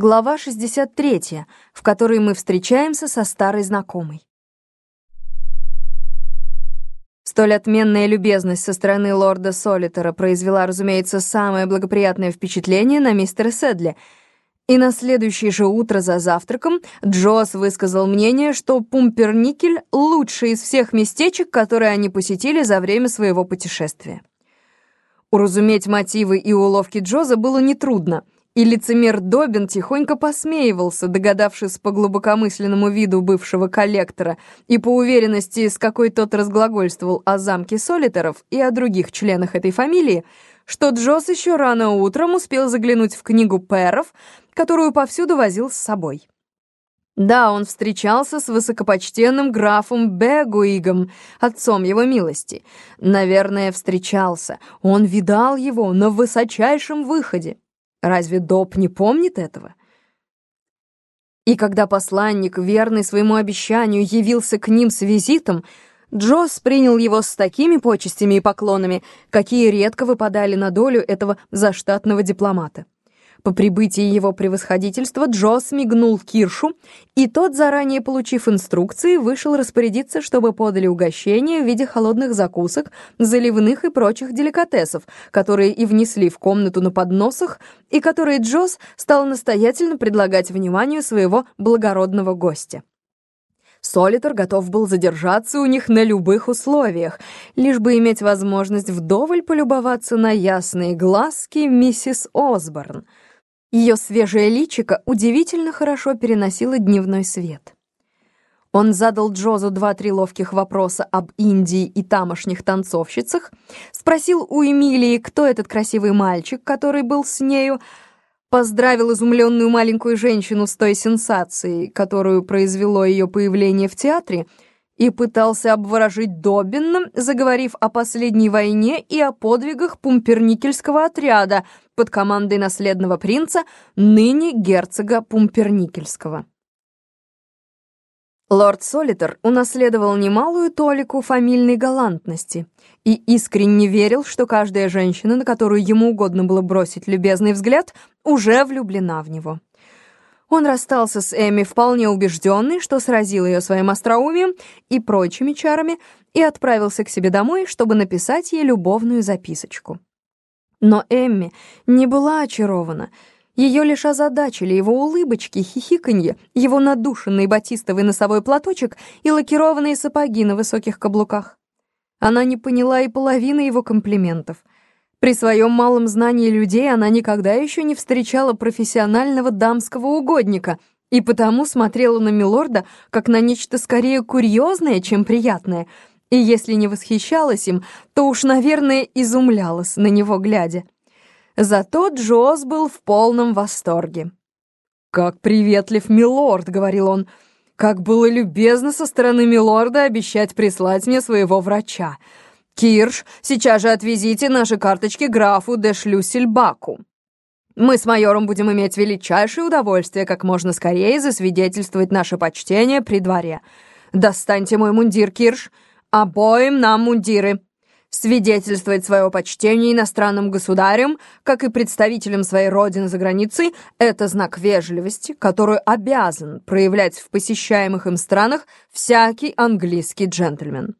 Глава 63, в которой мы встречаемся со старой знакомой. Столь отменная любезность со стороны лорда Солитера произвела, разумеется, самое благоприятное впечатление на мистера Седли. И на следующее же утро за завтраком Джосс высказал мнение, что Пумперникель — лучший из всех местечек, которые они посетили за время своего путешествия. Уразуметь мотивы и уловки Джоза было нетрудно — и лицемер Добин тихонько посмеивался, догадавшись по глубокомысленному виду бывшего коллектора и по уверенности, с какой тот разглагольствовал о замке Солитеров и о других членах этой фамилии, что Джосс еще рано утром успел заглянуть в книгу Перов, которую повсюду возил с собой. Да, он встречался с высокопочтенным графом Бегуигом, отцом его милости. Наверное, встречался. Он видал его на высочайшем выходе. Разве Доб не помнит этого? И когда посланник, верный своему обещанию, явился к ним с визитом, Джосс принял его с такими почестями и поклонами, какие редко выпадали на долю этого заштатного дипломата. По прибытии его превосходительства Джо смигнул Киршу, и тот, заранее получив инструкции, вышел распорядиться, чтобы подали угощение в виде холодных закусок, заливных и прочих деликатесов, которые и внесли в комнату на подносах, и которые Джос стал настоятельно предлагать вниманию своего благородного гостя. Солитер готов был задержаться у них на любых условиях, лишь бы иметь возможность вдоволь полюбоваться на ясные глазки миссис Осборн — ее свежее личико удивительно хорошо переносило дневной свет. Он задал Джозу два-три ловких вопроса об Индии и тамошних танцовщицах, спросил у Эмилии, кто этот красивый мальчик, который был с нею, поздравил изумленную маленькую женщину с той сенсацией, которую произвело ее появление в театре — и пытался обворожить Добинна, заговорив о последней войне и о подвигах пумперникельского отряда под командой наследного принца, ныне герцога Пумперникельского. Лорд Солитер унаследовал немалую толику фамильной галантности и искренне верил, что каждая женщина, на которую ему угодно было бросить любезный взгляд, уже влюблена в него. Он расстался с Эми вполне убежденный, что сразил ее своим остроумием и прочими чарами, и отправился к себе домой, чтобы написать ей любовную записочку. Но Эмми не была очарована. Ее лишь озадачили его улыбочки, хихиканье, его надушенный батистовый носовой платочек и лакированные сапоги на высоких каблуках. Она не поняла и половины его комплиментов — при своем малом знании людей она никогда еще не встречала профессионального дамского угодника и потому смотрела на Милорда как на нечто скорее курьезное, чем приятное, и если не восхищалась им, то уж, наверное, изумлялась на него глядя. Зато Джоз был в полном восторге. «Как приветлив Милорд!» — говорил он. «Как было любезно со стороны Милорда обещать прислать мне своего врача!» «Кирш, сейчас же отвезите наши карточки графу де Шлюссельбаку. Мы с майором будем иметь величайшее удовольствие как можно скорее засвидетельствовать наше почтение при дворе. Достаньте мой мундир, Кирш, обоим нам мундиры. Свидетельствовать свое почтение иностранным государям, как и представителям своей родины за границей, это знак вежливости, которую обязан проявлять в посещаемых им странах всякий английский джентльмен.